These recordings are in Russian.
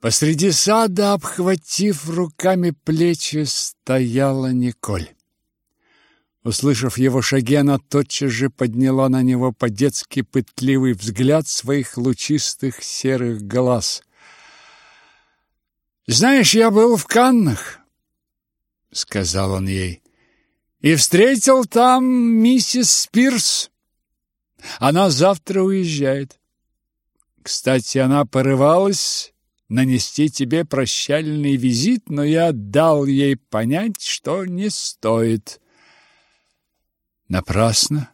Посреди сада, обхватив руками плечи, стояла Николь. Услышав его шаги, она тотчас же подняла на него по-детски пытливый взгляд своих лучистых серых глаз. «Знаешь, я был в Каннах», — сказал он ей, — «и встретил там миссис Спирс. Она завтра уезжает. Кстати, она порывалась нанести тебе прощальный визит, но я дал ей понять, что не стоит». Напрасно.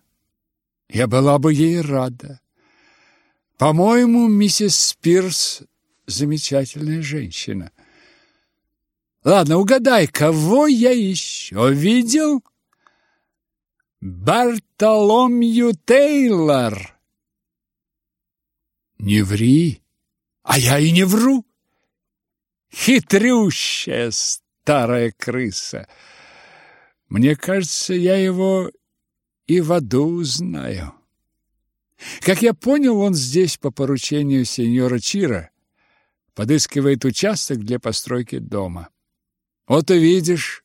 Я была бы ей рада. По-моему, миссис Спирс замечательная женщина. Ладно, угадай, кого я еще видел? Бартоломью Тейлор. Не ври, а я и не вру. Хитрющая старая крыса. Мне кажется, я его и в аду знаю. Как я понял, он здесь по поручению сеньора Чира подыскивает участок для постройки дома. Вот увидишь,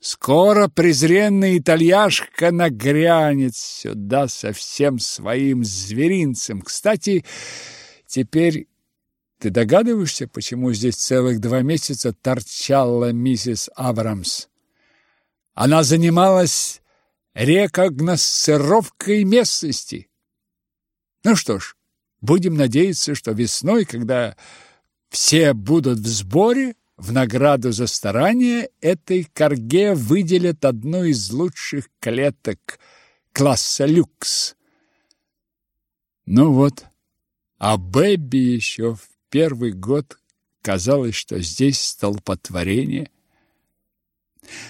скоро презренный итальяшка нагрянет сюда со всем своим зверинцем. Кстати, теперь ты догадываешься, почему здесь целых два месяца торчала миссис Абрамс? Она занималась рекогносцировкой местности. Ну что ж, будем надеяться, что весной, когда все будут в сборе, в награду за старание этой корге выделят одну из лучших клеток класса люкс. Ну вот, а Бэби еще в первый год казалось, что здесь столпотворение.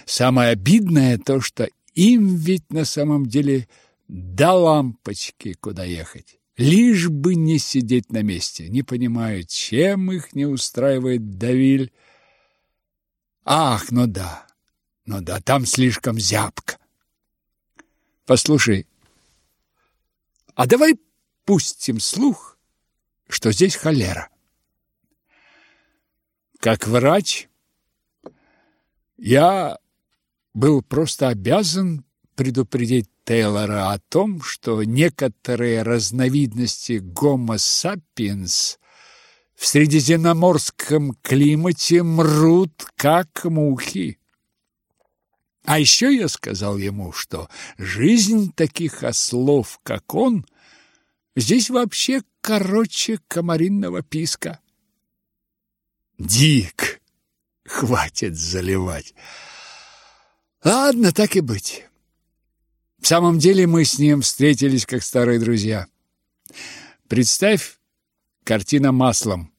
Самое обидное то, что им ведь на самом деле до лампочки куда ехать. Лишь бы не сидеть на месте. Не понимаю, чем их не устраивает Давиль. Ах, ну да, ну да, там слишком зябко. Послушай, а давай пустим слух, что здесь холера. Как врач я был просто обязан предупредить Тейлора о том, что некоторые разновидности Homo sapiens в средиземноморском климате мрут, как мухи. А еще я сказал ему, что жизнь таких ослов, как он, здесь вообще короче комаринного писка. Дик, хватит заливать. Ладно, так и быть. В самом деле мы с ним встретились как старые друзья. Представь, картина маслом.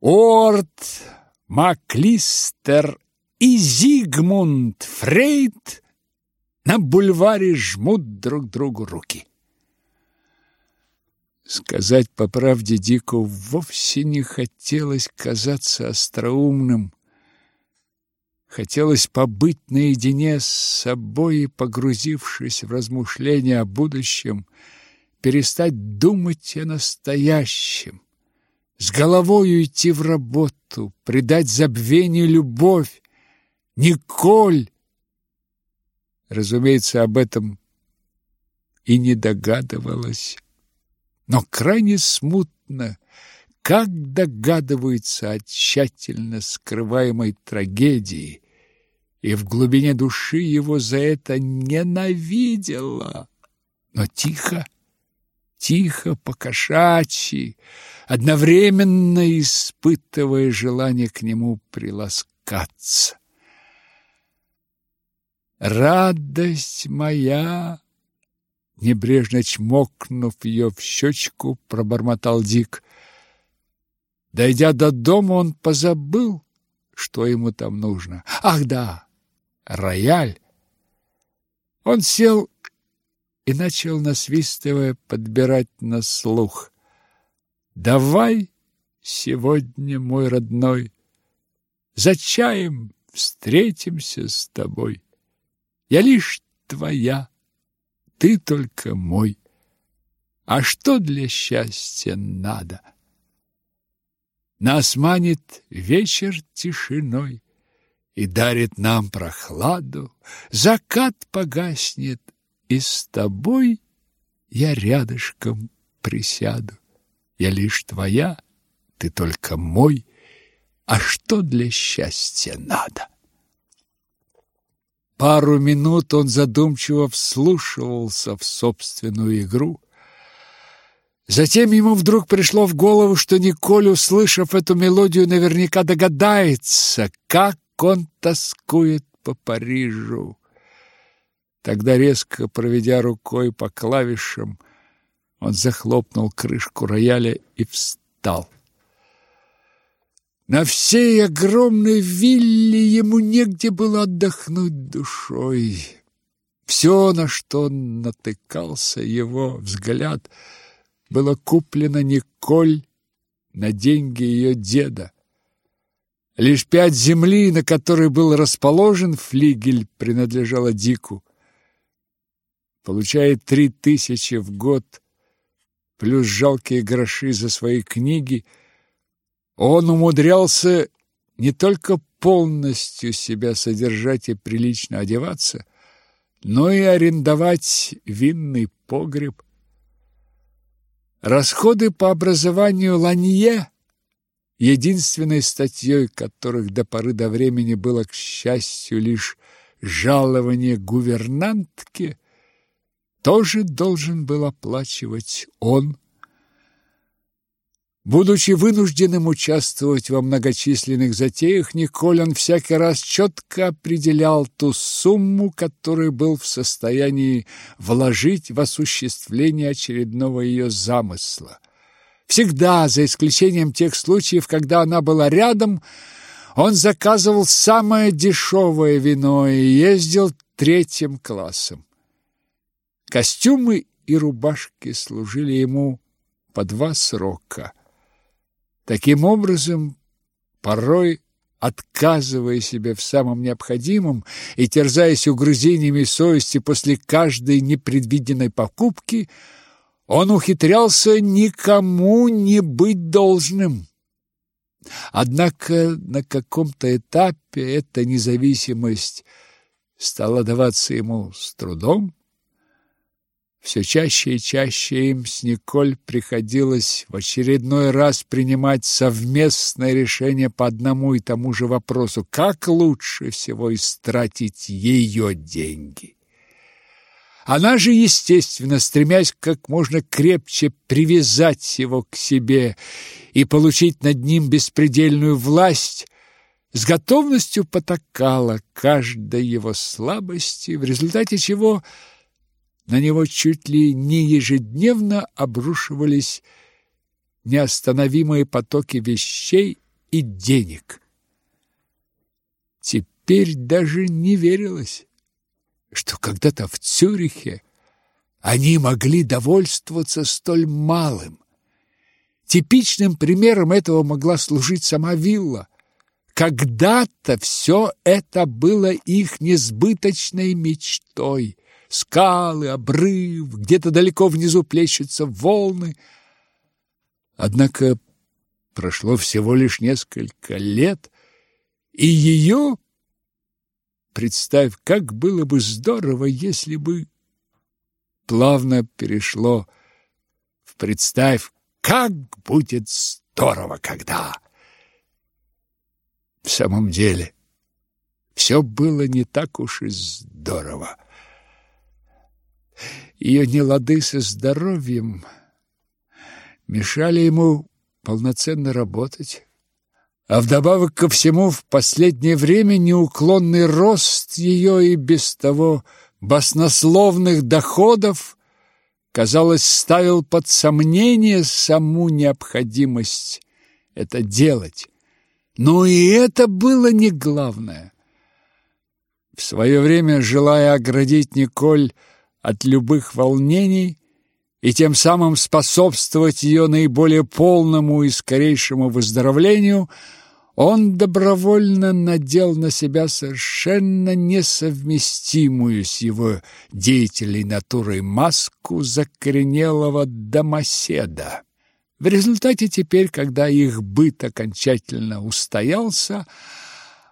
Орт, Маклистер и Зигмунд Фрейд на бульваре жмут друг другу руки. Сказать по правде Дику вовсе не хотелось казаться остроумным, Хотелось побыть наедине с собой и, погрузившись в размышления о будущем, перестать думать о настоящем, с головой идти в работу, предать забвению любовь. Николь! Разумеется, об этом и не догадывалась, но крайне смутно, как догадывается о тщательно скрываемой трагедии, и в глубине души его за это ненавидела. Но тихо, тихо, покошачьи, одновременно испытывая желание к нему приласкаться. «Радость моя!» Небрежно чмокнув ее в щечку, пробормотал Дик. Дойдя до дома, он позабыл, что ему там нужно. Ах, да! рояль. Он сел и начал, насвистывая, подбирать на слух. «Давай сегодня, мой родной, за чаем встретимся с тобой. Я лишь твоя, ты только мой. А что для счастья надо?» Нас манит вечер тишиной и дарит нам прохладу. Закат погаснет, и с тобой я рядышком присяду. Я лишь твоя, ты только мой, а что для счастья надо? Пару минут он задумчиво вслушивался в собственную игру. Затем ему вдруг пришло в голову, что Николь, услышав эту мелодию, наверняка догадается, как он тоскует по Парижу. Тогда, резко проведя рукой по клавишам, он захлопнул крышку рояля и встал. На всей огромной вилле ему негде было отдохнуть душой. Все, на что натыкался, его взгляд, было куплено Николь на деньги ее деда. Лишь пять земли, на которой был расположен флигель, принадлежало Дику. Получая три тысячи в год, плюс жалкие гроши за свои книги – он умудрялся не только полностью себя содержать и прилично одеваться, но и арендовать винный погреб. Расходы по образованию Ланье, единственной статьей которых до поры до времени было, к счастью, лишь жалование гувернантки, тоже должен был оплачивать он, Будучи вынужденным участвовать во многочисленных затеях, Николин всякий раз четко определял ту сумму, которую был в состоянии вложить в осуществление очередного ее замысла. Всегда, за исключением тех случаев, когда она была рядом, он заказывал самое дешевое вино и ездил третьим классом. Костюмы и рубашки служили ему по два срока – Таким образом, порой отказывая себе в самом необходимом и терзаясь угрызениями совести после каждой непредвиденной покупки, он ухитрялся никому не быть должным. Однако на каком-то этапе эта независимость стала даваться ему с трудом, все чаще и чаще им с Николь приходилось в очередной раз принимать совместное решение по одному и тому же вопросу, как лучше всего истратить ее деньги. Она же, естественно, стремясь как можно крепче привязать его к себе и получить над ним беспредельную власть, с готовностью потакала каждой его слабости, в результате чего – на него чуть ли не ежедневно обрушивались неостановимые потоки вещей и денег. Теперь даже не верилось, что когда-то в Цюрихе они могли довольствоваться столь малым. Типичным примером этого могла служить сама вилла. Когда-то все это было их несбыточной мечтой скалы, обрыв, где-то далеко внизу плещутся волны. Однако прошло всего лишь несколько лет, и ее, представь, как было бы здорово, если бы плавно перешло в представь, как будет здорово, когда. В самом деле, все было не так уж и здорово. Ее нелады со здоровьем мешали ему полноценно работать. А вдобавок ко всему, в последнее время неуклонный рост ее и без того баснословных доходов, казалось, ставил под сомнение саму необходимость это делать. Но и это было не главное. В свое время, желая оградить Николь от любых волнений и тем самым способствовать ее наиболее полному и скорейшему выздоровлению, он добровольно надел на себя совершенно несовместимую с его деятельной натурой маску закоренелого домоседа. В результате теперь, когда их быт окончательно устоялся,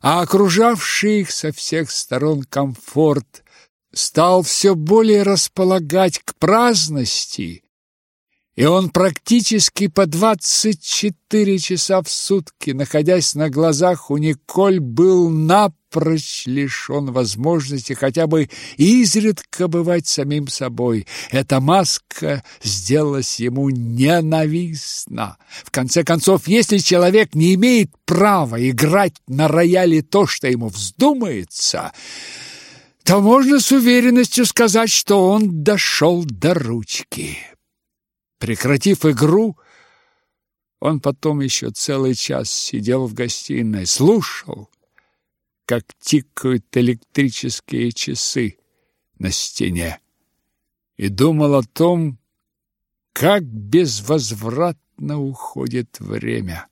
а окружавший их со всех сторон комфорт стал все более располагать к праздности, и он практически по 24 часа в сутки, находясь на глазах у Николь, был напрочь лишен возможности хотя бы изредка бывать самим собой. Эта маска сделалась ему ненавистна. В конце концов, если человек не имеет права играть на рояле то, что ему вздумается, то можно с уверенностью сказать, что он дошел до ручки. Прекратив игру, он потом еще целый час сидел в гостиной, слушал, как тикают электрические часы на стене, и думал о том, как безвозвратно уходит время.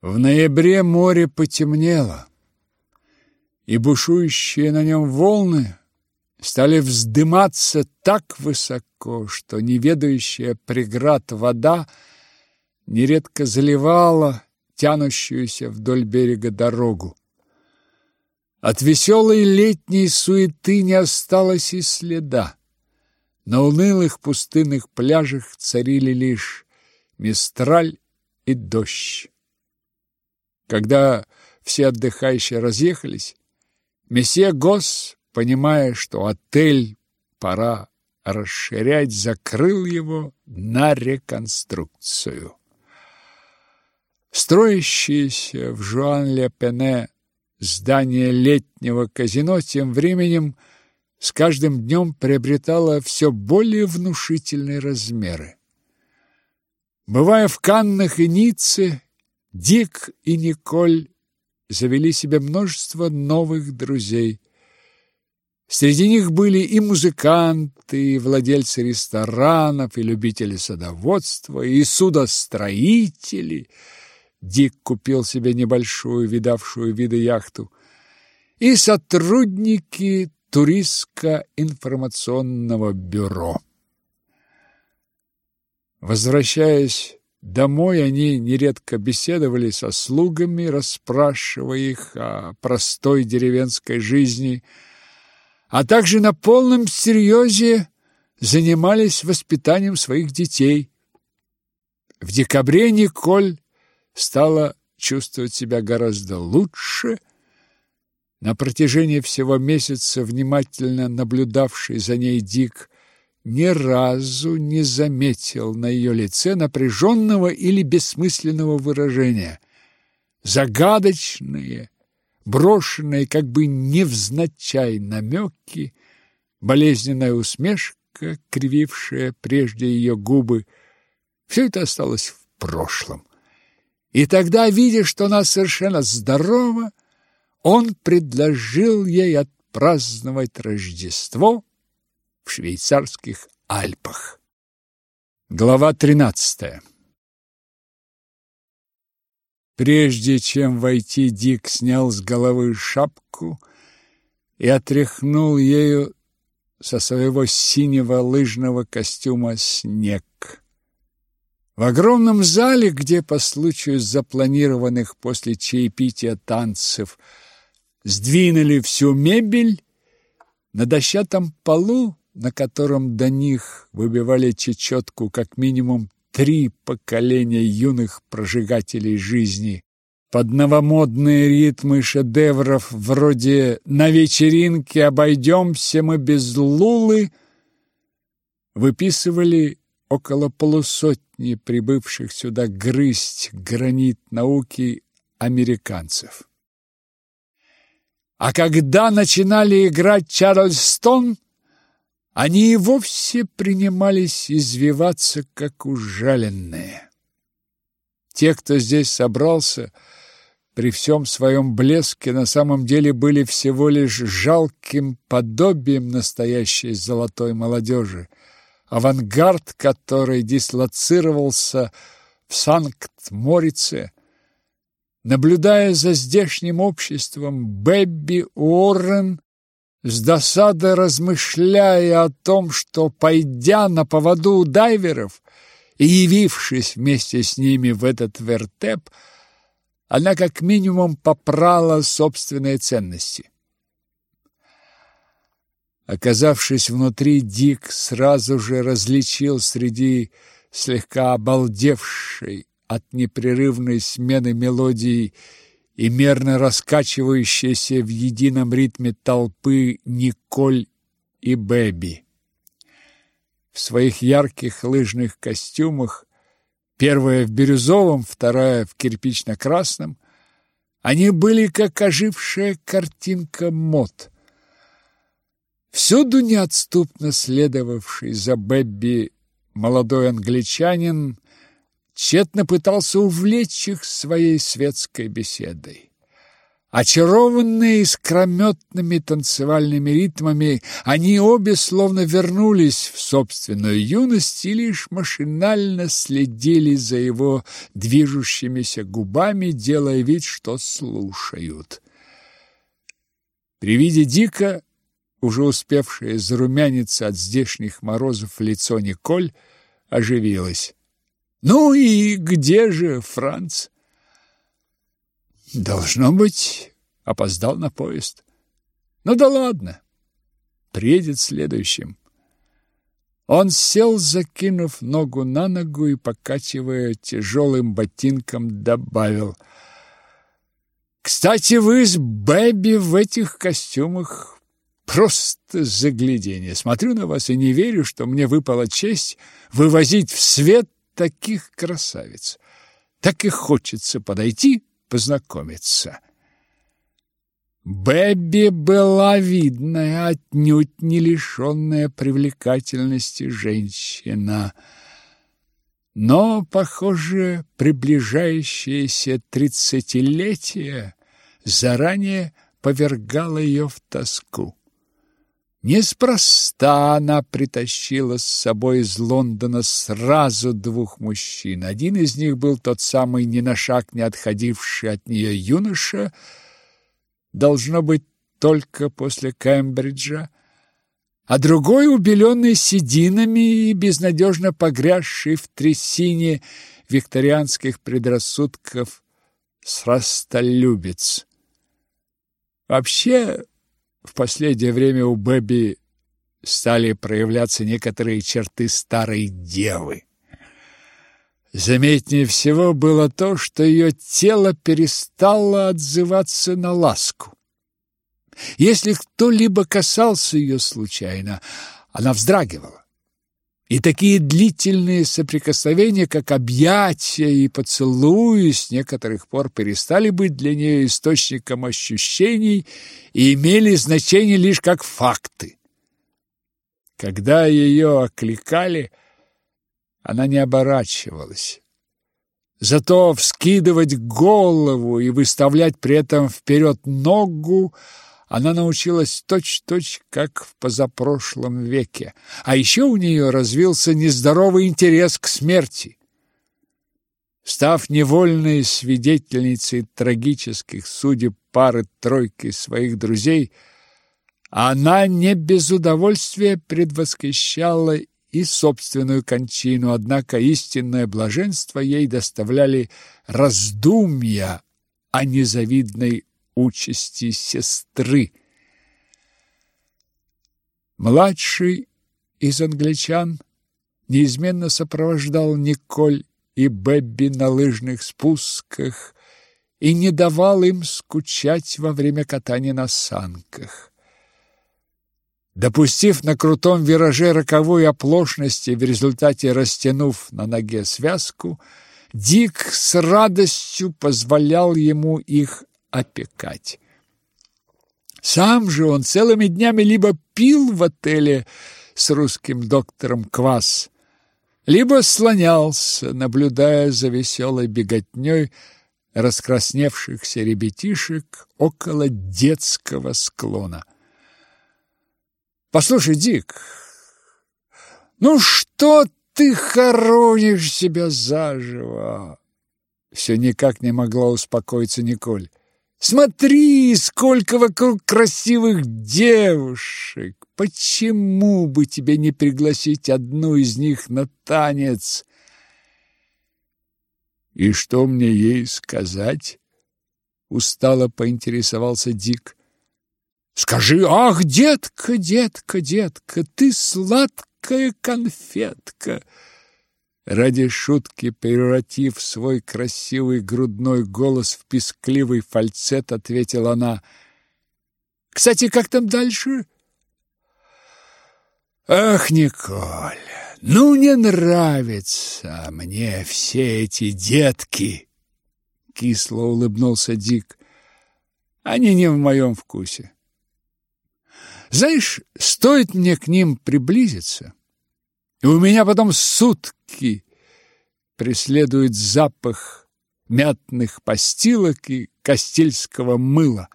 В ноябре море потемнело, и бушующие на нем волны стали вздыматься так высоко, что неведающая преград вода нередко заливала тянущуюся вдоль берега дорогу. От веселой летней суеты не осталось и следа. На унылых пустынных пляжах царили лишь мистраль и дождь. Когда все отдыхающие разъехались, месье Госс понимая, что отель пора расширять, закрыл его на реконструкцию. Строящееся в Жуан-Ле-Пене здание летнего казино тем временем с каждым днем приобретало все более внушительные размеры. Бывая в Каннах и Ницце, Дик и Николь завели себе множество новых друзей. Среди них были и музыканты, и владельцы ресторанов, и любители садоводства, и судостроители. Дик купил себе небольшую, видавшую виды яхту, и сотрудники туристско-информационного бюро. Возвращаясь домой, они нередко беседовали со слугами, расспрашивая их о простой деревенской жизни – а также на полном серьезе занимались воспитанием своих детей. В декабре Николь стала чувствовать себя гораздо лучше. На протяжении всего месяца внимательно наблюдавший за ней Дик ни разу не заметил на ее лице напряженного или бессмысленного выражения. Загадочные, брошенные как бы невзначай намеки, болезненная усмешка, кривившая прежде ее губы, все это осталось в прошлом. И тогда, видя, что она совершенно здорова, он предложил ей отпраздновать Рождество в швейцарских Альпах. Глава тринадцатая Прежде чем войти, Дик снял с головы шапку и отряхнул ею со своего синего лыжного костюма снег. В огромном зале, где по случаю запланированных после чаепития танцев сдвинули всю мебель, на дощатом полу, на котором до них выбивали чечетку как минимум три поколения юных прожигателей жизни. Под новомодные ритмы шедевров вроде «На вечеринке обойдемся мы без Лулы» выписывали около полусотни прибывших сюда грызть гранит науки американцев. А когда начинали играть Чарльстон, они и вовсе принимались извиваться, как ужаленные. Те, кто здесь собрался, при всем своем блеске на самом деле были всего лишь жалким подобием настоящей золотой молодежи, авангард который дислоцировался в Санкт-Морице, наблюдая за здешним обществом, Бэбби Уоррен с досадой размышляя о том, что, пойдя на поводу у дайверов и явившись вместе с ними в этот вертеп, она как минимум попрала собственные ценности. Оказавшись внутри, Дик сразу же различил среди слегка обалдевшей от непрерывной смены мелодий и мерно раскачивающейся в едином ритме толпы Николь и Бэби. В своих ярких лыжных костюмах, первая в бирюзовом, вторая в кирпично-красном, они были как ожившая картинка мод. Всюду неотступно следовавший за Бэбби молодой англичанин тщетно пытался увлечь их своей светской беседой. Очарованные искрометными танцевальными ритмами, они обе словно вернулись в собственную юность и лишь машинально следили за его движущимися губами, делая вид, что слушают. При виде Дика уже успевшее зарумяниться от здешних морозов лицо Николь, оживилось. «Ну и где же Франц?» «Должно быть, опоздал на поезд. Ну да ладно, приедет следующим». Он сел, закинув ногу на ногу и, покачивая тяжелым ботинком, добавил. «Кстати, вы с Бэби в этих костюмах Просто заглядение. Смотрю на вас и не верю, что мне выпала честь вывозить в свет таких красавиц. Так и хочется подойти, познакомиться. Бэби была видная, отнюдь не лишенная привлекательности женщина. Но, похоже, приближающееся тридцатилетие заранее повергало ее в тоску. Неспроста она притащила с собой из Лондона сразу двух мужчин. Один из них был тот самый ни на шаг не отходивший от нее юноша, должно быть, только после Кембриджа, а другой, убеленный сединами и безнадежно погрязший в трясине викторианских предрассудков, срастолюбец. Вообще, в последнее время у Бэби стали проявляться некоторые черты старой девы. Заметнее всего было то, что ее тело перестало отзываться на ласку. Если кто-либо касался ее случайно, она вздрагивала. И такие длительные соприкосновения, как объятия и поцелуи, с некоторых пор перестали быть для нее источником ощущений и имели значение лишь как факты. Когда ее окликали, она не оборачивалась. Зато вскидывать голову и выставлять при этом вперед ногу – она научилась точь-точь, как в позапрошлом веке. А еще у нее развился нездоровый интерес к смерти. Став невольной свидетельницей трагических судеб пары-тройки своих друзей, она не без удовольствия предвосхищала и собственную кончину, однако истинное блаженство ей доставляли раздумья о незавидной участи сестры. Младший из англичан неизменно сопровождал Николь и Бэбби на лыжных спусках и не давал им скучать во время катания на санках. Допустив на крутом вираже роковой оплошности, в результате растянув на ноге связку, Дик с радостью позволял ему их опекать. Сам же он целыми днями либо пил в отеле с русским доктором квас, либо слонялся, наблюдая за веселой беготней раскрасневшихся ребятишек около детского склона. «Послушай, Дик, ну что ты хоронишь себя заживо?» Все никак не могла успокоиться Николь. Смотри, сколько вокруг красивых девушек! Почему бы тебе не пригласить одну из них на танец? И что мне ей сказать? Устало поинтересовался Дик. Скажи, ах, детка, детка, детка, ты сладкая конфетка. Ради шутки, превратив свой красивый грудной голос в пискливый фальцет, ответила она. Кстати, как там дальше? Ах, Николь, ну не нравятся мне все эти детки. Кисло улыбнулся Дик. Они не в моем вкусе. Знаешь, стоит мне к ним приблизиться, и у меня потом сутки преследует запах мятных постилок и кастильского мыла.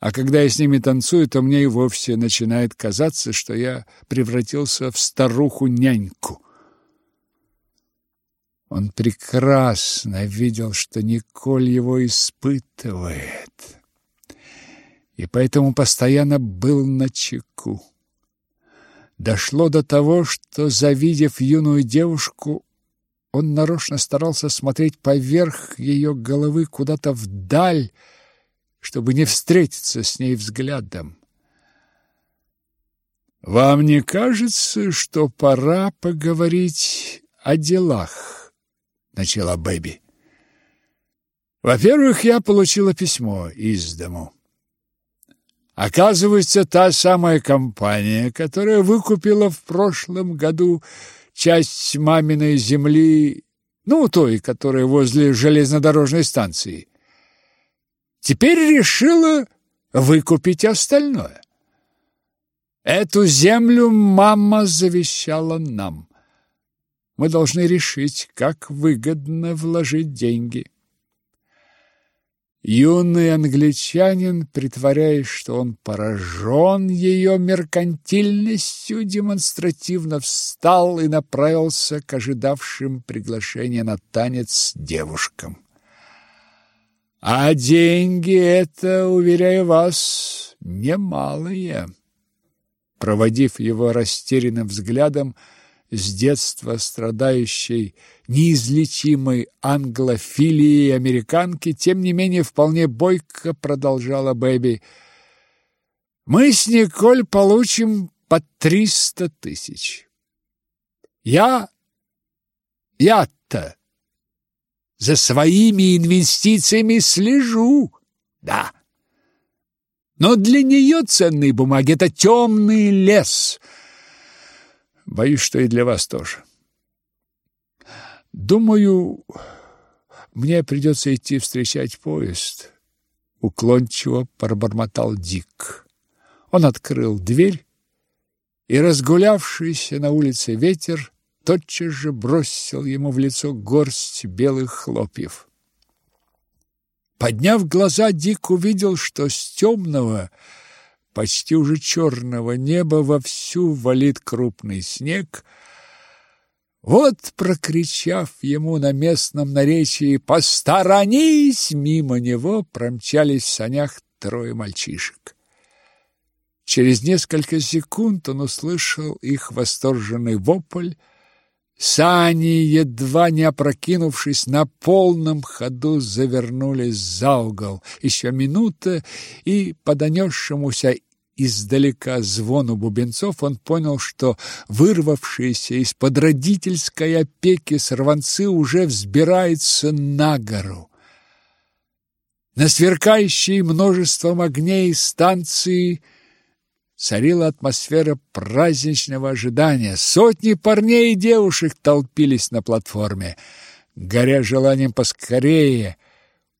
А когда я с ними танцую, то мне и вовсе начинает казаться, что я превратился в старуху-няньку. Он прекрасно видел, что Николь его испытывает, и поэтому постоянно был на чеку. Дошло до того, что, завидев юную девушку, он нарочно старался смотреть поверх ее головы куда-то вдаль, чтобы не встретиться с ней взглядом. «Вам не кажется, что пора поговорить о делах?» — начала Бэби. «Во-первых, я получила письмо из дому. Оказывается, та самая компания, которая выкупила в прошлом году часть маминой земли, ну, той, которая возле железнодорожной станции, теперь решила выкупить остальное. Эту землю мама завещала нам. Мы должны решить, как выгодно вложить деньги. Юный англичанин, притворяясь, что он поражен ее меркантильностью, демонстративно встал и направился к ожидавшим приглашения на танец девушкам. А деньги это, уверяю вас, немалые. Проводив его растерянным взглядом, с детства страдающей неизлечимой англофилией американки, тем не менее вполне бойко продолжала Бэби. «Мы с Николь получим по триста тысяч. Я... я-то за своими инвестициями слежу, да. Но для нее ценные бумаги – это темный лес. Боюсь, что и для вас тоже. Думаю, мне придется идти встречать поезд. Уклончиво пробормотал Дик. Он открыл дверь, и разгулявшийся на улице ветер тотчас же бросил ему в лицо горсть белых хлопьев. Подняв глаза, Дик увидел, что с темного, почти уже черного неба вовсю валит крупный снег. Вот, прокричав ему на местном наречии «Посторонись!», мимо него промчались в санях трое мальчишек. Через несколько секунд он услышал их восторженный вопль, Сани, едва не опрокинувшись, на полном ходу завернулись за угол. Еще минута, и по донесшемуся издалека звону бубенцов он понял, что вырвавшиеся из-под родительской опеки сорванцы уже взбираются на гору. На сверкающей множеством огней станции – царила атмосфера праздничного ожидания. Сотни парней и девушек толпились на платформе, горя желанием поскорее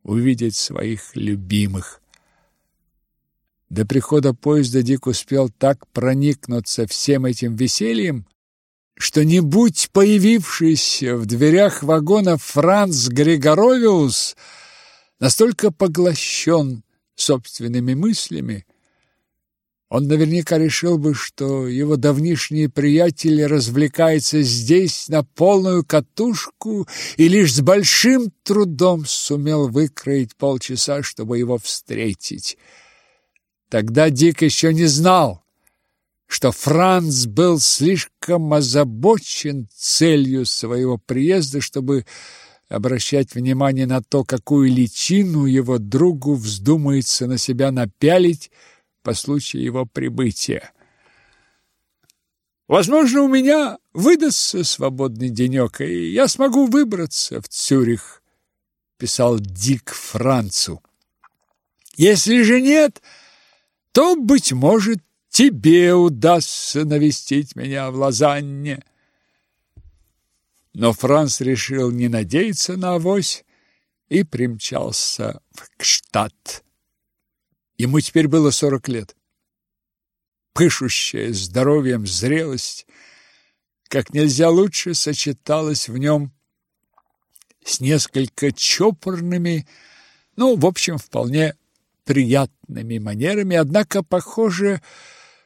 увидеть своих любимых. До прихода поезда Дик успел так проникнуться всем этим весельем, что не будь появившийся в дверях вагона Франц Григоровиус настолько поглощен собственными мыслями, он наверняка решил бы, что его давнишний приятель развлекается здесь на полную катушку и лишь с большим трудом сумел выкроить полчаса, чтобы его встретить. Тогда Дик еще не знал, что Франц был слишком озабочен целью своего приезда, чтобы обращать внимание на то, какую личину его другу вздумается на себя напялить по случаю его прибытия. Возможно, у меня выдастся свободный денек, и я смогу выбраться в Цюрих, писал Дик Францу. Если же нет, то, быть может, тебе удастся навестить меня в Лозанне. Но Франц решил не надеяться на авось и примчался в Кштадт. Ему теперь было сорок лет. Пышущая здоровьем зрелость как нельзя лучше сочеталась в нем с несколько чопорными, ну, в общем, вполне приятными манерами, однако похоже,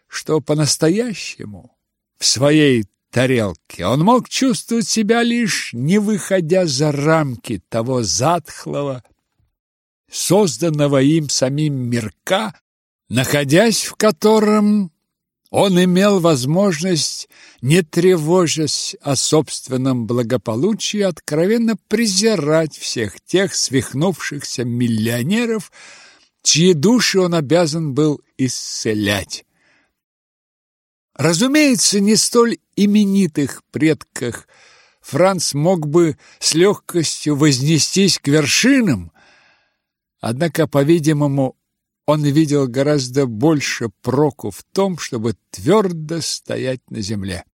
что по-настоящему в своей тарелке. Он мог чувствовать себя лишь не выходя за рамки того затхлого, созданного им самим мирка, находясь в котором он имел возможность, не тревожась о собственном благополучии, откровенно презирать всех тех свихнувшихся миллионеров, чьи души он обязан был исцелять. Разумеется, не столь именитых предках Франц мог бы с легкостью вознестись к вершинам, однако, по-видимому, он видел гораздо больше проку в том, чтобы твердо стоять на земле.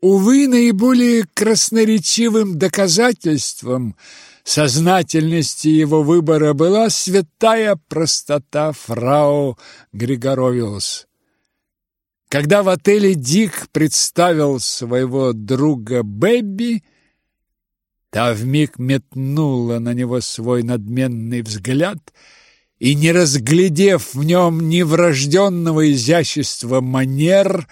Увы, наиболее красноречивым доказательством сознательности его выбора была святая простота фрау Григоровиус. Когда в отеле Дик представил своего друга Бэбби, та вмиг метнула на него свой надменный взгляд и, не разглядев в нем ни врожденного изящества манер,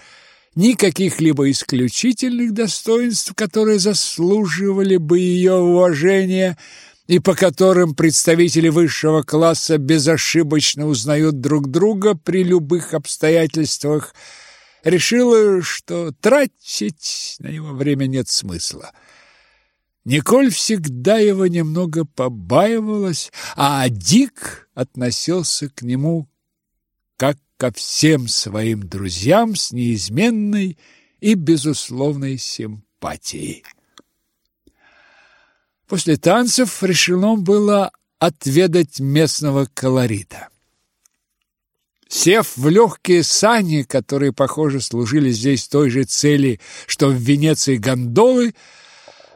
ни каких-либо исключительных достоинств, которые заслуживали бы ее уважения, и по которым представители высшего класса безошибочно узнают друг друга при любых обстоятельствах, решила, что тратить на него время нет смысла. Николь всегда его немного побаивалась, а Дик относился к нему как ко всем своим друзьям с неизменной и безусловной симпатией. После танцев решено было отведать местного колорита. Сев в легкие сани, которые, похоже, служили здесь той же цели, что в Венеции гондолы,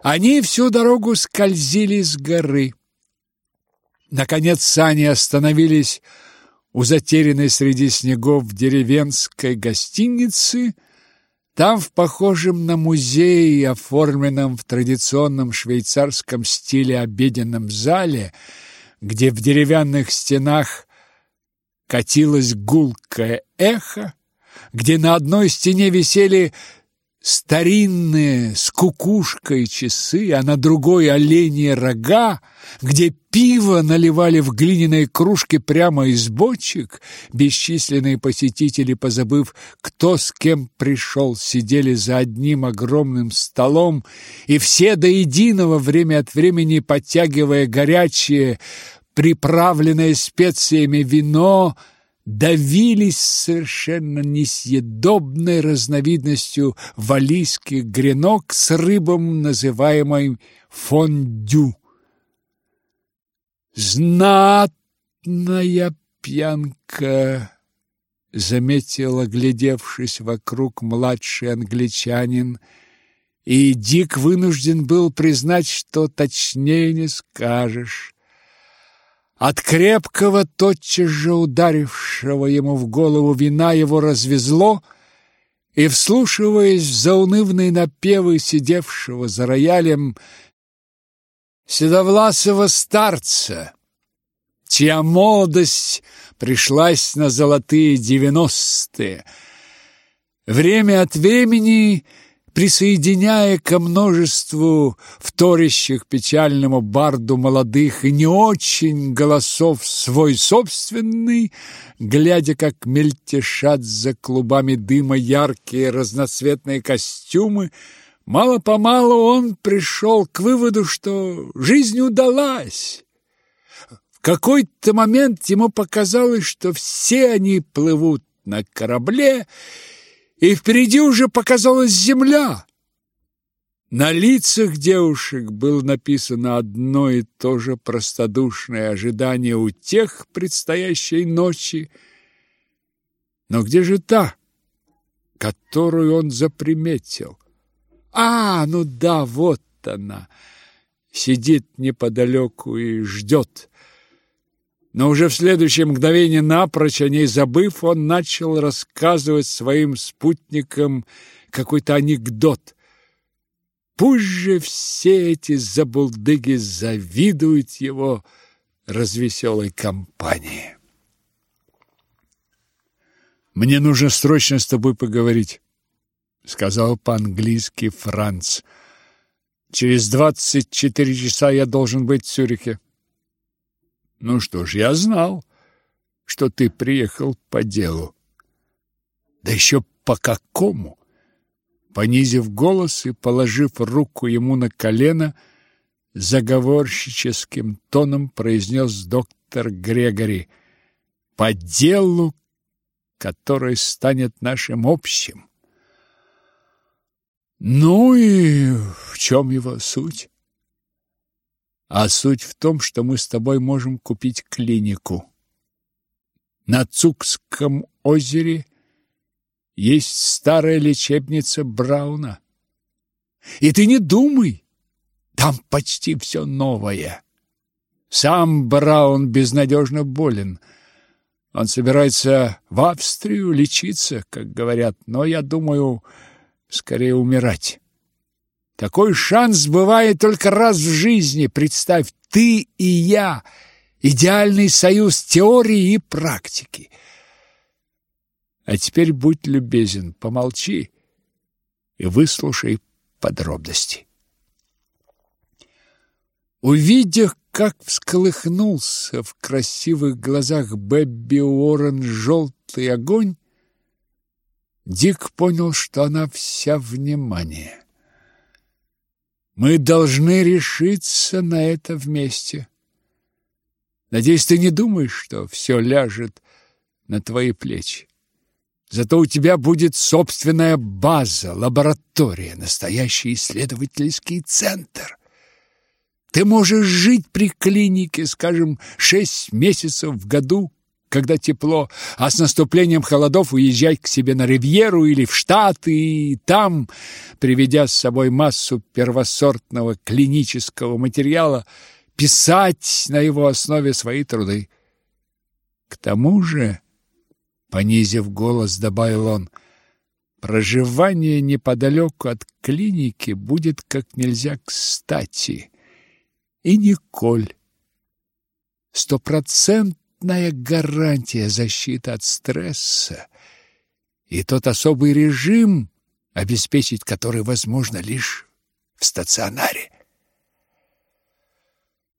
они всю дорогу скользили с горы. Наконец сани остановились у затерянной среди снегов деревенской гостиницы. Там, в похожем на музей, оформленном в традиционном швейцарском стиле обеденном зале, где в деревянных стенах катилось гулкое эхо, где на одной стене висели старинные с кукушкой часы, а на другой оленьи рога, где пиво наливали в глиняные кружки прямо из бочек, бесчисленные посетители, позабыв, кто с кем пришел, сидели за одним огромным столом, и все до единого время от времени подтягивая горячее, приправленное специями вино, давились совершенно несъедобной разновидностью валийских гренок с рыбом, называемой фондю. «Знатная пьянка!» — заметил, оглядевшись вокруг младший англичанин, и Дик вынужден был признать, что точнее не скажешь. От крепкого, тотчас же ударившего ему в голову вина его развезло, и, вслушиваясь в заунывные напевы сидевшего за роялем седовласого старца, чья молодость пришлась на золотые девяностые, время от времени присоединяя ко множеству вторящих печальному барду молодых и не очень голосов свой собственный, глядя, как мельтешат за клубами дыма яркие разноцветные костюмы, мало-помалу он пришел к выводу, что жизнь удалась. В какой-то момент ему показалось, что все они плывут на корабле, и впереди уже показалась земля. На лицах девушек было написано одно и то же простодушное ожидание утех предстоящей ночи. Но где же та, которую он заприметил? А, ну да, вот она, сидит неподалеку и ждет. Но уже в следующее мгновение, напрочь о ней забыв, он начал рассказывать своим спутникам какой-то анекдот. Пусть же все эти забулдыги завидуют его развеселой компании. «Мне нужно срочно с тобой поговорить», — сказал по-английски Франц. «Через двадцать четыре часа я должен быть в Цюрихе». Ну что ж, я знал, что ты приехал по делу. Да еще по какому? Понизив голос и положив руку ему на колено, заговорщическим тоном произнес доктор Грегори. По делу, которое станет нашим общим. Ну и в чем его суть? А суть в том, что мы с тобой можем купить клинику. На Цукском озере есть старая лечебница Брауна. И ты не думай, там почти все новое. Сам Браун безнадежно болен. Он собирается в Австрию лечиться, как говорят, но я думаю, скорее умирать. Такой шанс бывает только раз в жизни. Представь, ты и я идеальный союз теории и практики. А теперь будь любезен, помолчи и выслушай подробности. Увидев, как всколыхнулся в красивых глазах Бэбби Уоррен желтый огонь, Дик понял, что она вся внимание. Мы должны решиться на это вместе. Надеюсь, ты не думаешь, что все ляжет на твои плечи. Зато у тебя будет собственная база, лаборатория, настоящий исследовательский центр. Ты можешь жить при клинике, скажем, шесть месяцев в году, когда тепло, а с наступлением холодов уезжать к себе на ривьеру или в Штаты и там, приведя с собой массу первосортного клинического материала, писать на его основе свои труды. К тому же, понизив голос, добавил он, проживание неподалеку от клиники будет как нельзя кстати. И Николь стопроцентно стопроцентная гарантия защиты от стресса и тот особый режим, обеспечить который возможно лишь в стационаре.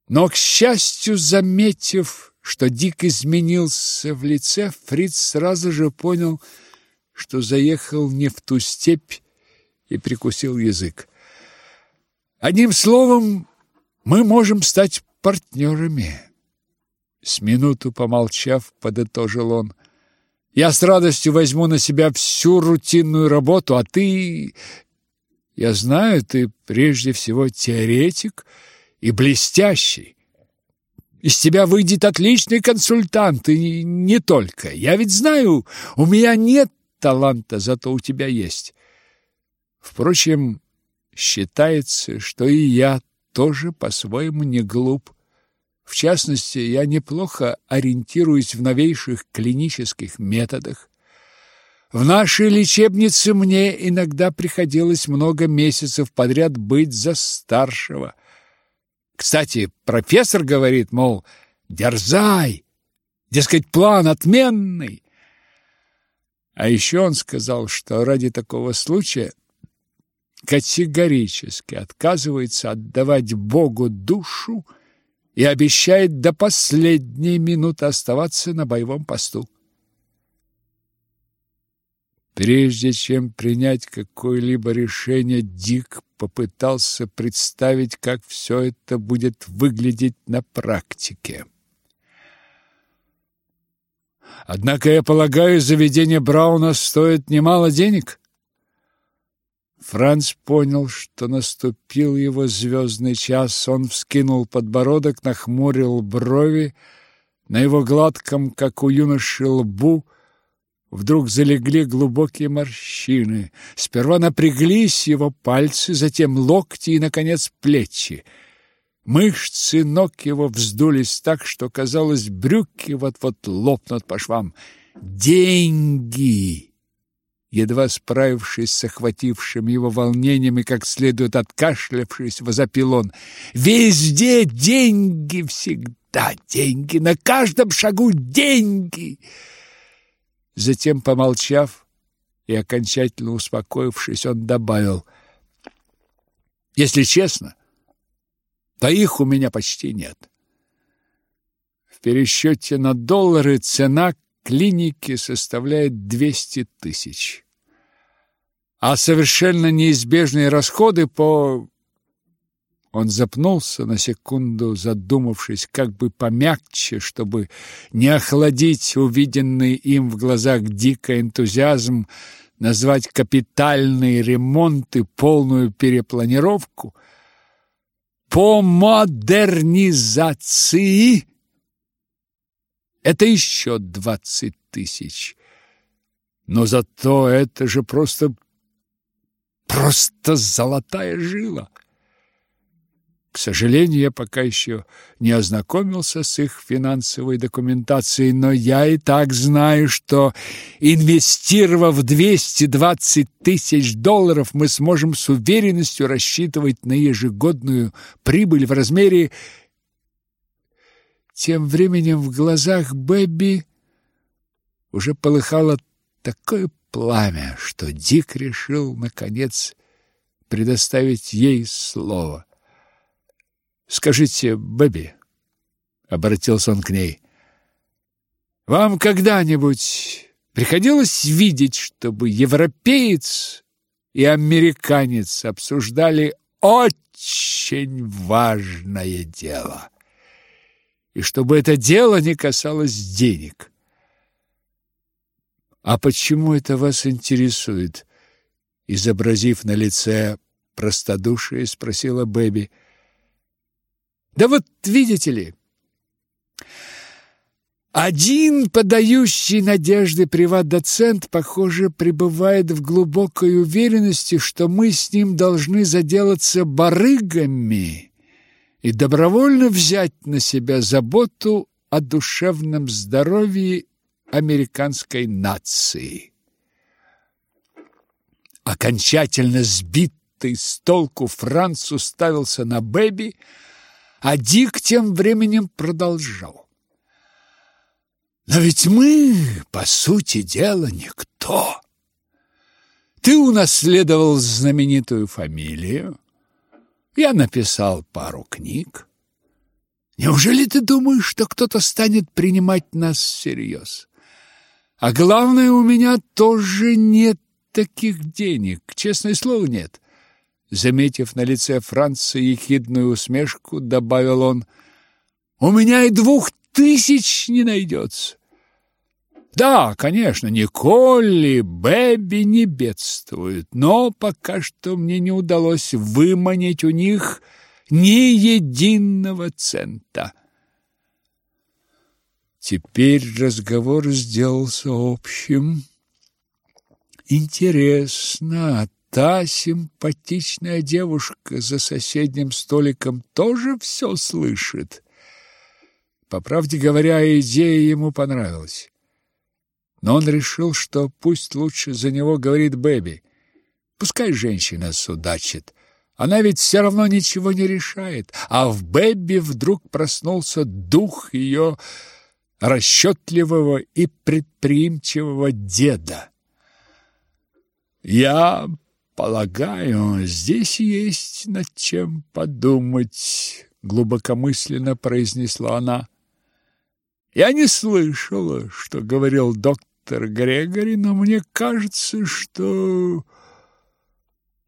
Но, к счастью, заметив, что Дик изменился в лице, Фриц сразу же понял, что заехал не в ту степь и прикусил язык. Одним словом, мы можем стать партнерами. С минуту помолчав, подытожил он. Я с радостью возьму на себя всю рутинную работу, а ты... Я знаю, ты прежде всего теоретик и блестящий. Из тебя выйдет отличный консультант, и не только. Я ведь знаю, у меня нет таланта, зато у тебя есть. Впрочем, считается, что и я тоже по-своему не глуп. В частности, я неплохо ориентируюсь в новейших клинических методах. В нашей лечебнице мне иногда приходилось много месяцев подряд быть за старшего. Кстати, профессор говорит, мол, дерзай, дескать, план отменный. А еще он сказал, что ради такого случая категорически отказывается отдавать Богу душу и обещает до последней минуты оставаться на боевом посту. Прежде чем принять какое-либо решение, Дик попытался представить, как все это будет выглядеть на практике. Однако, я полагаю, заведение Брауна стоит немало денег. Франц понял, что наступил его звездный час. Он вскинул подбородок, нахмурил брови. На его гладком, как у юноши, лбу вдруг залегли глубокие морщины. Сперва напряглись его пальцы, затем локти и, наконец, плечи. Мышцы ног его вздулись так, что, казалось, брюки вот-вот лопнут по швам. «Деньги!» Едва справившись с охватившим его волнением и как следует откашлявшись, возопил он. «Везде деньги, всегда деньги, на каждом шагу деньги!» Затем, помолчав и окончательно успокоившись, он добавил. «Если честно, то их у меня почти нет. В пересчете на доллары цена клиники составляет 200 тысяч а совершенно неизбежные расходы по... Он запнулся на секунду, задумавшись, как бы помягче, чтобы не охладить увиденный им в глазах дико энтузиазм, назвать капитальный ремонт и полную перепланировку. По модернизации это еще двадцать тысяч. Но зато это же просто Просто золотая жила. К сожалению, я пока еще не ознакомился с их финансовой документацией, но я и так знаю, что, инвестировав 220 тысяч долларов, мы сможем с уверенностью рассчитывать на ежегодную прибыль в размере... Тем временем в глазах Бэби уже полыхало такое пламя, что Дик решил, наконец, предоставить ей слово. «Скажите, Бэби», — обратился он к ней, — «вам когда-нибудь приходилось видеть, чтобы европеец и американец обсуждали очень важное дело, и чтобы это дело не касалось денег?» А почему это вас интересует? изобразив на лице простодушие, спросила Бэби. Да вот, видите ли, один подающий надежды приват-доцент, похоже, пребывает в глубокой уверенности, что мы с ним должны заделаться барыгами и добровольно взять на себя заботу о душевном здоровье американской нации. Окончательно сбитый с толку Франц уставился на Бэби, а Дик тем временем продолжал. Но ведь мы, по сути дела, никто. Ты унаследовал знаменитую фамилию. Я написал пару книг. Неужели ты думаешь, что кто-то станет принимать нас всерьез? А главное, у меня тоже нет таких денег, честное слово, нет. Заметив на лице Франца ехидную усмешку, добавил он: "У меня и двух тысяч не найдется». Да, конечно, Николь и Бэби не бедствуют, но пока что мне не удалось выманить у них ни единого цента. Теперь разговор сделался общим. Интересно, а та симпатичная девушка за соседним столиком тоже все слышит? По правде говоря, идея ему понравилась. Но он решил, что пусть лучше за него говорит Бэби. Пускай женщина судачит. Она ведь все равно ничего не решает. А в Бэби вдруг проснулся дух ее расчетливого и предприимчивого деда. Я Полагаю, здесь есть над чем подумать, глубокомысленно произнесла она. Я не слышала, что говорил доктор Грегори, но мне кажется, что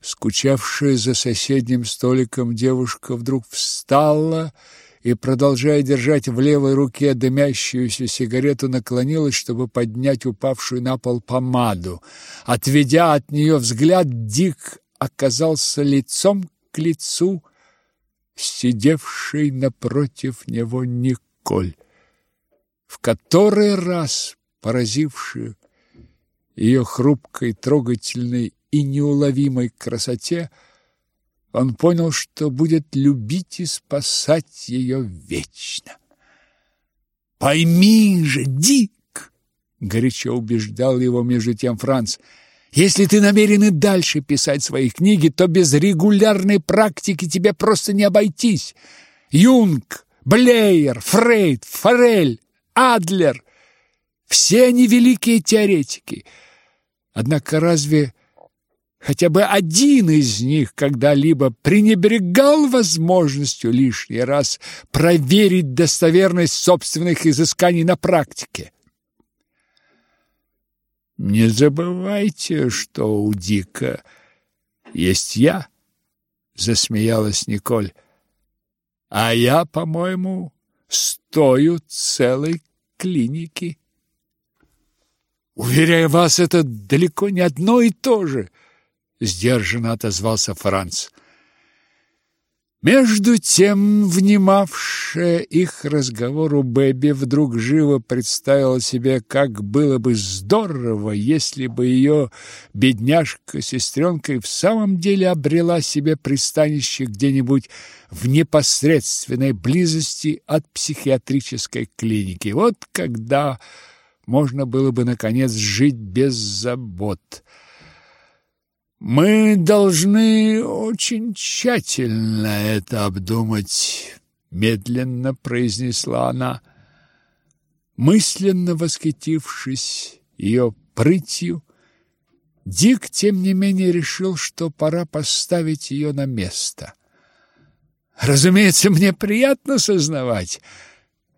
скучавшая за соседним столиком девушка вдруг встала и, продолжая держать в левой руке дымящуюся сигарету, наклонилась, чтобы поднять упавшую на пол помаду. Отведя от нее взгляд, Дик оказался лицом к лицу сидевшей напротив него Николь, в который раз поразившую ее хрупкой, трогательной и неуловимой красоте, он понял, что будет любить и спасать ее вечно. «Пойми же, Дик!» — горячо убеждал его между тем Франц. «Если ты намерен и дальше писать свои книги, то без регулярной практики тебе просто не обойтись. Юнг, Блейер, Фрейд, Форель, Адлер — все они великие теоретики. Однако разве хотя бы один из них когда-либо пренебрегал возможностью лишний раз проверить достоверность собственных изысканий на практике. Не забывайте, что у Дика есть я, засмеялась Николь. А я, по-моему, стою целой клиники. Уверяю вас, это далеко не одно и то же сдержанно отозвался Франц. Между тем, внимавшая их разговору Бэби вдруг живо представила себе, как было бы здорово, если бы ее бедняжка-сестренка и в самом деле обрела себе пристанище где-нибудь в непосредственной близости от психиатрической клиники. Вот когда можно было бы, наконец, жить без забот – мы должны очень тщательно это обдумать, медленно произнесла она, мысленно восхитившись ее прытью. Дик, тем не менее, решил, что пора поставить ее на место. Разумеется, мне приятно сознавать,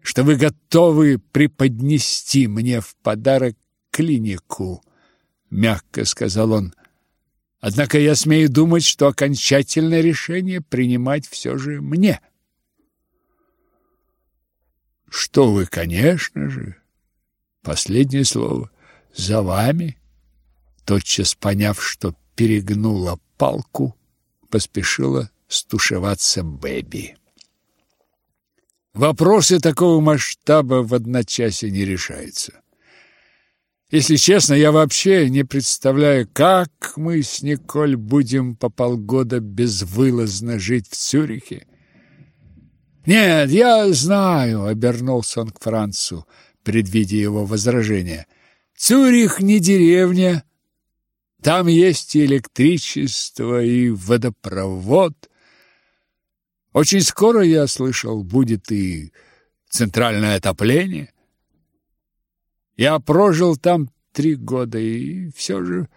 что вы готовы преподнести мне в подарок клинику, мягко сказал он. Однако я смею думать, что окончательное решение принимать все же мне. Что вы, конечно же. Последнее слово за вами. Тотчас поняв, что перегнула палку, поспешила стушеваться Бэби. Вопросы такого масштаба в одночасье не решаются. Если честно, я вообще не представляю, как мы с Николь будем по полгода безвылазно жить в Цюрихе. Нет, я знаю, обернулся он к Францу, предвидя его возражение. Цюрих не деревня. Там есть и электричество, и водопровод. Очень скоро, я слышал, будет и центральное отопление. Я прожил там три года, и все же...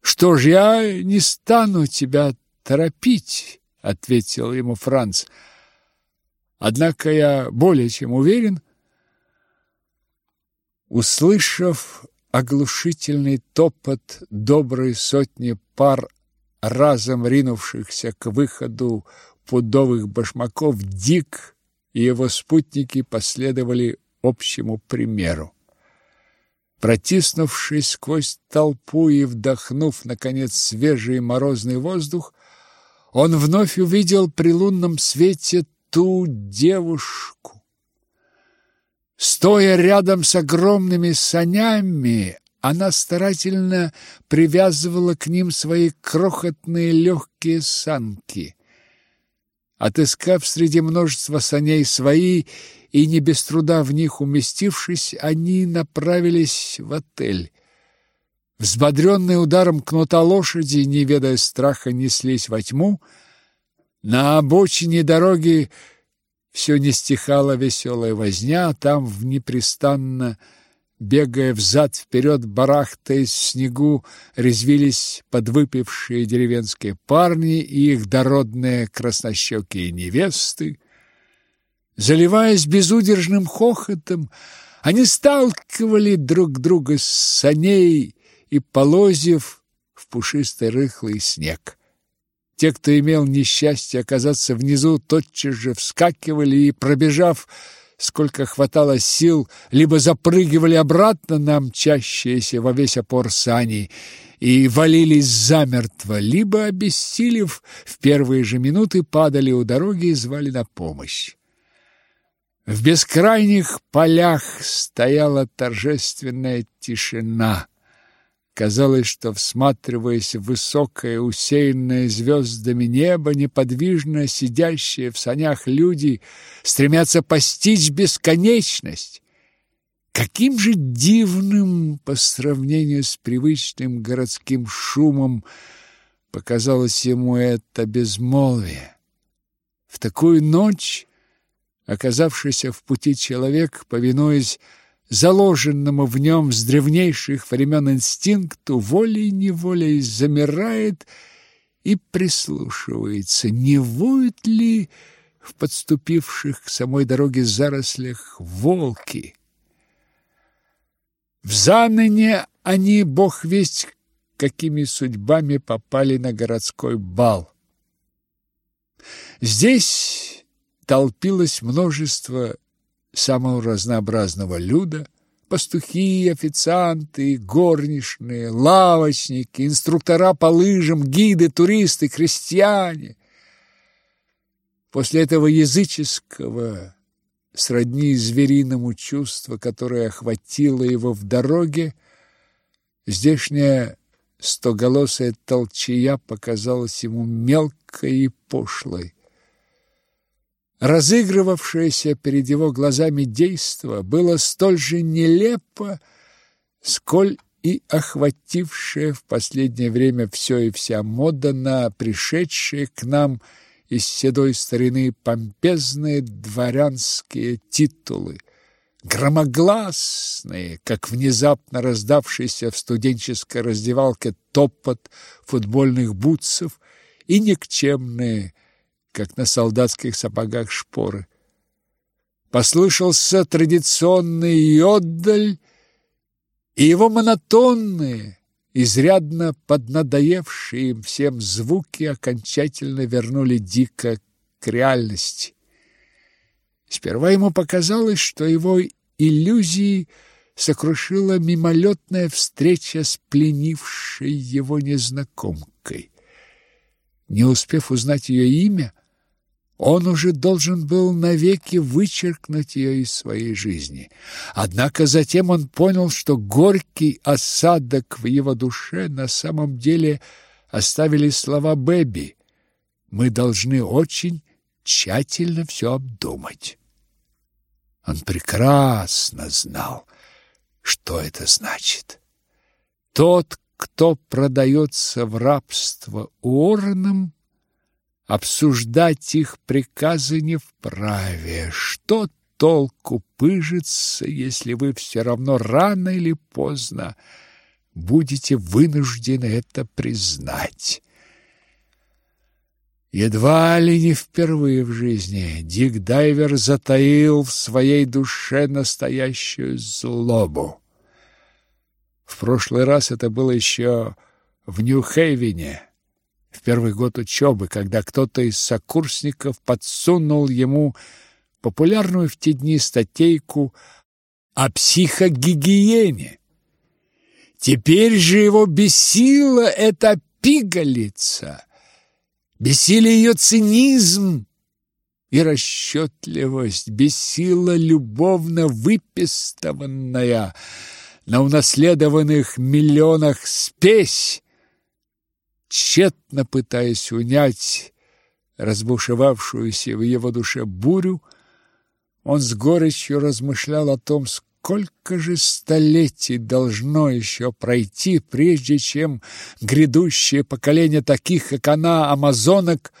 Что ж, я не стану тебя торопить, — ответил ему Франц. Однако я более чем уверен, услышав оглушительный топот доброй сотни пар, разом ринувшихся к выходу пудовых башмаков, Дик и его спутники последовали общему примеру. Протиснувшись сквозь толпу и вдохнув, наконец, свежий морозный воздух, он вновь увидел при лунном свете ту девушку. Стоя рядом с огромными санями, она старательно привязывала к ним свои крохотные легкие санки. Отыскав среди множества саней свои и не без труда в них уместившись, они направились в отель. Взбодренные ударом кнута лошади, не ведая страха, неслись во тьму. На обочине дороги все не стихала веселая возня, там в непрестанно бегая взад-вперед, барахтаясь в снегу, резвились подвыпившие деревенские парни и их дородные краснощекие невесты. Заливаясь безудержным хохотом, они сталкивали друг друга с саней и полозьев в пушистый рыхлый снег. Те, кто имел несчастье оказаться внизу, тотчас же вскакивали и, пробежав, сколько хватало сил, либо запрыгивали обратно на мчащиеся во весь опор сани и валились замертво, либо, обессилев, в первые же минуты падали у дороги и звали на помощь. В бескрайних полях стояла торжественная тишина. Казалось, что, всматриваясь в высокое, усеянное звездами небо, неподвижно сидящие в санях люди стремятся постичь бесконечность. Каким же дивным по сравнению с привычным городским шумом показалось ему это безмолвие. В такую ночь, оказавшийся в пути человек, повинуясь заложенному в нем с древнейших времен инстинкту, волей-неволей замирает и прислушивается, не воют ли в подступивших к самой дороге зарослях волки. В заныне они, бог весть, какими судьбами попали на городской бал. Здесь толпилось множество самого разнообразного люда, пастухи, официанты, горничные, лавочники, инструктора по лыжам, гиды, туристы, крестьяне. После этого языческого, сродни звериному чувства, которое охватило его в дороге, здешняя стоголосая толчая показалась ему мелкой и пошлой. Разыгрывавшееся перед его глазами действо было столь же нелепо, сколь и охватившая в последнее время все и вся мода на пришедшие к нам из седой старины помпезные дворянские титулы, громогласные, как внезапно раздавшийся в студенческой раздевалке топот футбольных бутсов, и никчемные, как на солдатских сапогах шпоры. Послышался традиционный йодаль, и его монотонные, изрядно поднадоевшие им всем звуки окончательно вернули дико к реальности. Сперва ему показалось, что его иллюзии сокрушила мимолетная встреча с пленившей его незнакомкой. Не успев узнать ее имя, он уже должен был навеки вычеркнуть ее из своей жизни. Однако затем он понял, что горький осадок в его душе на самом деле оставили слова Бэби. Мы должны очень тщательно все обдумать. Он прекрасно знал, что это значит. Тот, кто продается в рабство Уорреном, Обсуждать их приказы не вправе. Что толку пыжиться, если вы все равно рано или поздно будете вынуждены это признать? Едва ли не впервые в жизни Дик Дайвер затаил в своей душе настоящую злобу. В прошлый раз это было еще в Нью-Хейвене, в первый год учебы, когда кто-то из сокурсников подсунул ему популярную в те дни статейку о психогигиене. Теперь же его бесила эта пигалица, бесили ее цинизм и расчетливость, бесила любовно выпистованная на унаследованных миллионах спесь, тщетно пытаясь унять разбушевавшуюся в его душе бурю, он с горечью размышлял о том, сколько же столетий должно еще пройти, прежде чем грядущее поколение таких, как она, амазонок,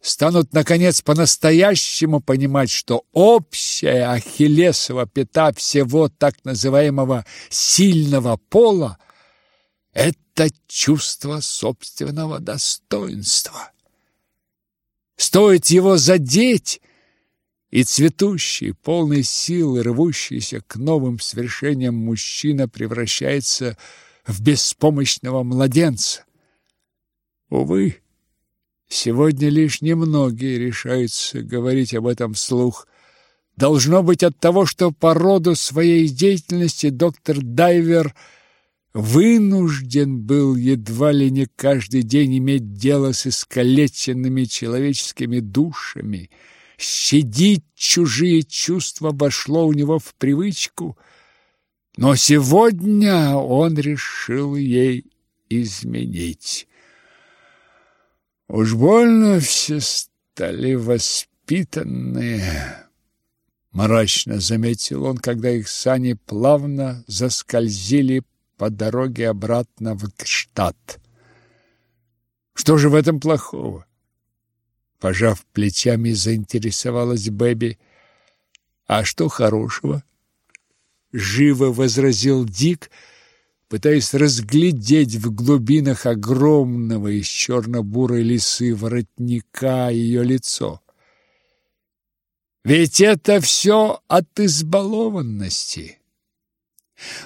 станут, наконец, по-настоящему понимать, что общая ахиллесова пята всего так называемого «сильного пола» – это чувство собственного достоинства. Стоит его задеть, и цветущий, полный силы, рвущийся к новым свершениям мужчина превращается в беспомощного младенца. Увы, сегодня лишь немногие решаются говорить об этом вслух. Должно быть от того, что по роду своей деятельности доктор Дайвер вынужден был едва ли не каждый день иметь дело с искалеченными человеческими душами. Щадить чужие чувства вошло у него в привычку, но сегодня он решил ей изменить. Уж больно все стали воспитанные, мрачно заметил он, когда их сани плавно заскользили по дороге обратно в Гштадт. Что же в этом плохого? Пожав плечами, заинтересовалась Бэби. А что хорошего? Живо возразил Дик, — пытаясь разглядеть в глубинах огромного из черно-бурой лисы воротника ее лицо. Ведь это все от избалованности.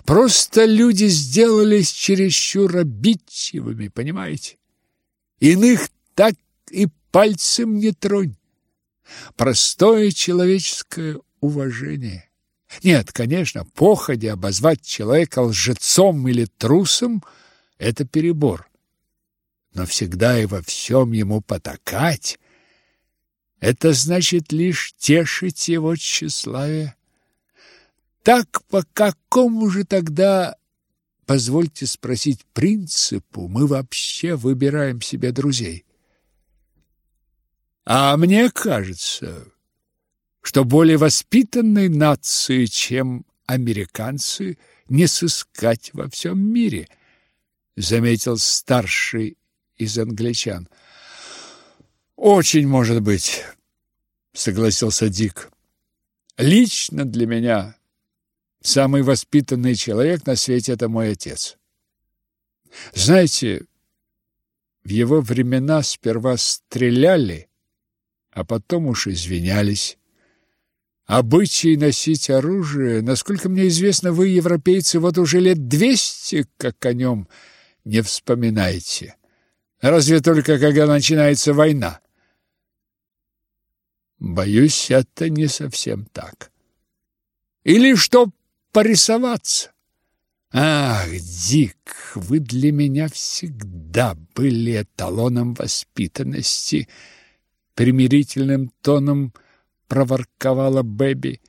Просто люди сделались чересчур обидчивыми, понимаете? Иных так и пальцем не тронь. Простое человеческое уважение. Нет, конечно, походя обозвать человека лжецом или трусом – это перебор. Но всегда и во всем ему потакать – это значит лишь тешить его тщеславие. Так по какому же тогда, позвольте спросить, принципу мы вообще выбираем себе друзей? А мне кажется, что более воспитанной нации, чем американцы, не сыскать во всем мире, заметил старший из англичан. Очень может быть, согласился Дик. Лично для меня самый воспитанный человек на свете это мой отец. Знаете, в его времена сперва стреляли, а потом уж извинялись. Обычай носить оружие, насколько мне известно, вы, европейцы, вот уже лет двести, как о нем не вспоминаете. Разве только когда начинается война. Боюсь, это не совсем так. Или что порисоваться? Ах, Дик, вы для меня всегда были эталоном воспитанности, примирительным тоном – проворковала Бэби.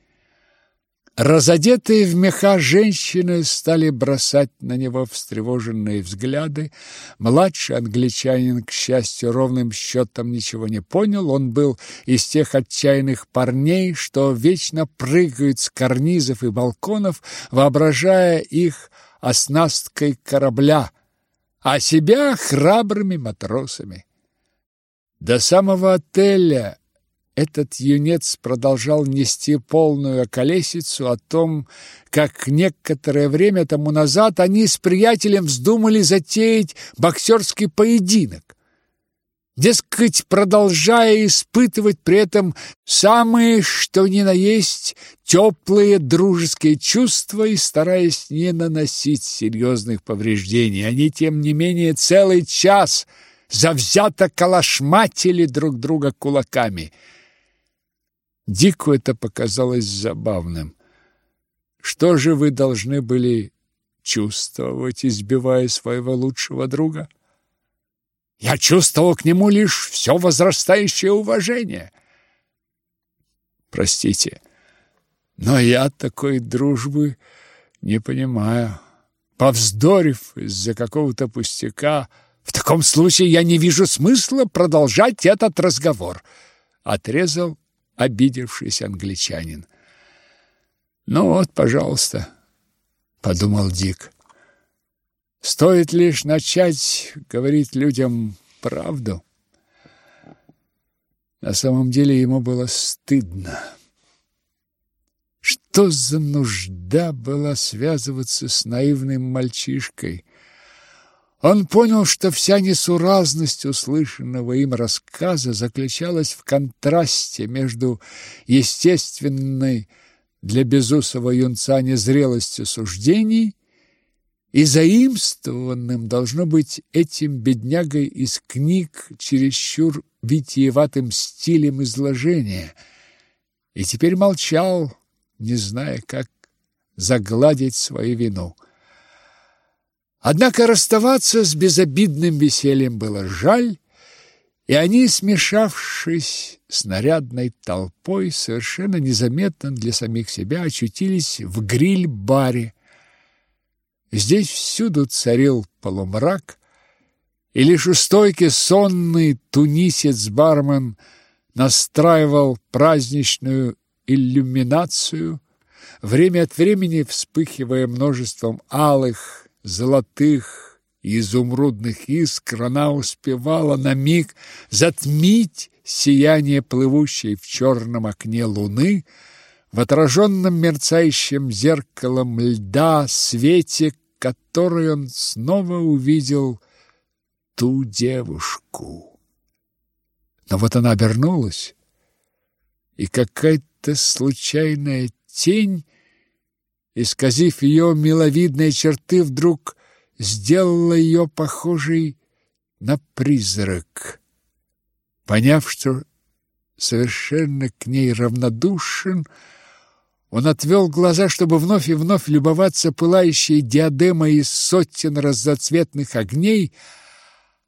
Разодетые в меха женщины стали бросать на него встревоженные взгляды. Младший англичанин, к счастью, ровным счетом ничего не понял. Он был из тех отчаянных парней, что вечно прыгают с карнизов и балконов, воображая их оснасткой корабля, а себя храбрыми матросами. До самого отеля этот юнец продолжал нести полную околесицу о том, как некоторое время тому назад они с приятелем вздумали затеять боксерский поединок. Дескать, продолжая испытывать при этом самые, что ни на есть, теплые дружеские чувства и стараясь не наносить серьезных повреждений, они, тем не менее, целый час завзято калашматили друг друга кулаками – Дику это показалось забавным. Что же вы должны были чувствовать, избивая своего лучшего друга? Я чувствовал к нему лишь все возрастающее уважение. Простите, но я такой дружбы не понимаю. Повздорив из-за какого-то пустяка, в таком случае я не вижу смысла продолжать этот разговор. Отрезал обидевшийся англичанин. «Ну вот, пожалуйста», — подумал Дик. «Стоит лишь начать говорить людям правду». На самом деле ему было стыдно. Что за нужда была связываться с наивным мальчишкой? Он понял, что вся несуразность услышанного им рассказа заключалась в контрасте между естественной для безусого юнца незрелостью суждений и заимствованным, должно быть, этим беднягой из книг чересчур витиеватым стилем изложения, и теперь молчал, не зная, как загладить свою вину. Однако расставаться с безобидным весельем было жаль, и они, смешавшись с нарядной толпой, совершенно незаметно для самих себя очутились в гриль-баре. Здесь всюду царил полумрак, и лишь у стойки сонный тунисец-бармен настраивал праздничную иллюминацию, время от времени вспыхивая множеством алых, золотых и изумрудных искр, она успевала на миг затмить сияние плывущей в черном окне луны, в отраженном мерцающем зеркалом льда свете, который он снова увидел ту девушку. Но вот она обернулась, и какая-то случайная тень, исказив ее миловидные черты, вдруг сделала ее похожей на призрак. Поняв, что совершенно к ней равнодушен, он отвел глаза, чтобы вновь и вновь любоваться пылающей диадемой из сотен разноцветных огней,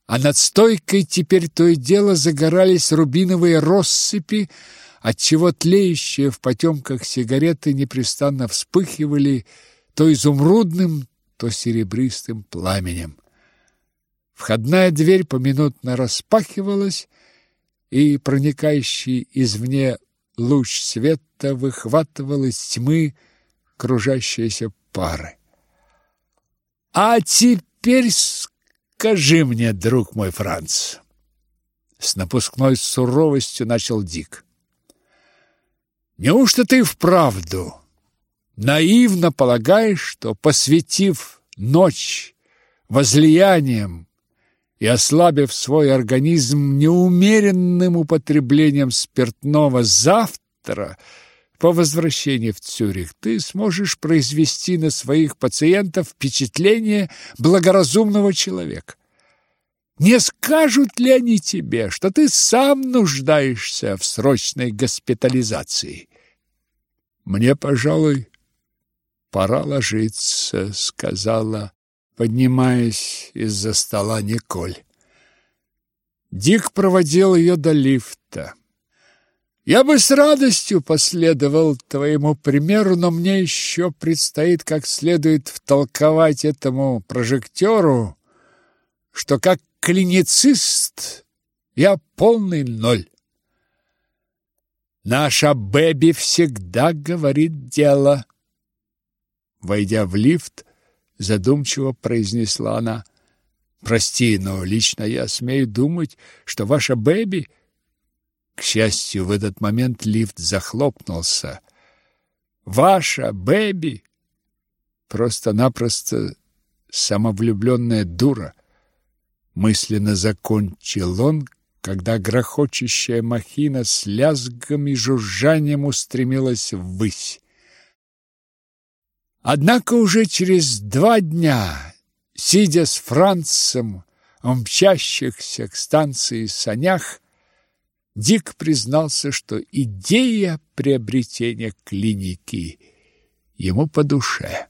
а над стойкой теперь то и дело загорались рубиновые россыпи, отчего тлеющие в потемках сигареты непрестанно вспыхивали то изумрудным, то серебристым пламенем. Входная дверь поминутно распахивалась, и проникающий извне луч света выхватывал из тьмы кружащиеся пары. «А теперь скажи мне, друг мой Франц!» С напускной суровостью начал Дик. Неужто ты вправду наивно полагаешь, что, посвятив ночь возлиянием и ослабив свой организм неумеренным употреблением спиртного завтра, по возвращении в Цюрих, ты сможешь произвести на своих пациентов впечатление благоразумного человека? Не скажут ли они тебе, что ты сам нуждаешься в срочной госпитализации? Мне, пожалуй, пора ложиться, сказала, поднимаясь из-за стола Николь. Дик проводил ее до лифта. Я бы с радостью последовал твоему примеру, но мне еще предстоит как следует втолковать этому прожектору, что как клиницист я полный ноль. Наша Бэби всегда говорит дело. Войдя в лифт, задумчиво произнесла она. Прости, но лично я смею думать, что ваша Бэби... К счастью, в этот момент лифт захлопнулся. Ваша Бэби просто-напросто самовлюбленная дура мысленно закончил он, когда грохочущая махина с лязгом и жужжанием устремилась ввысь. Однако уже через два дня, сидя с Францем в мчащихся к станции санях, Дик признался, что идея приобретения клиники ему по душе.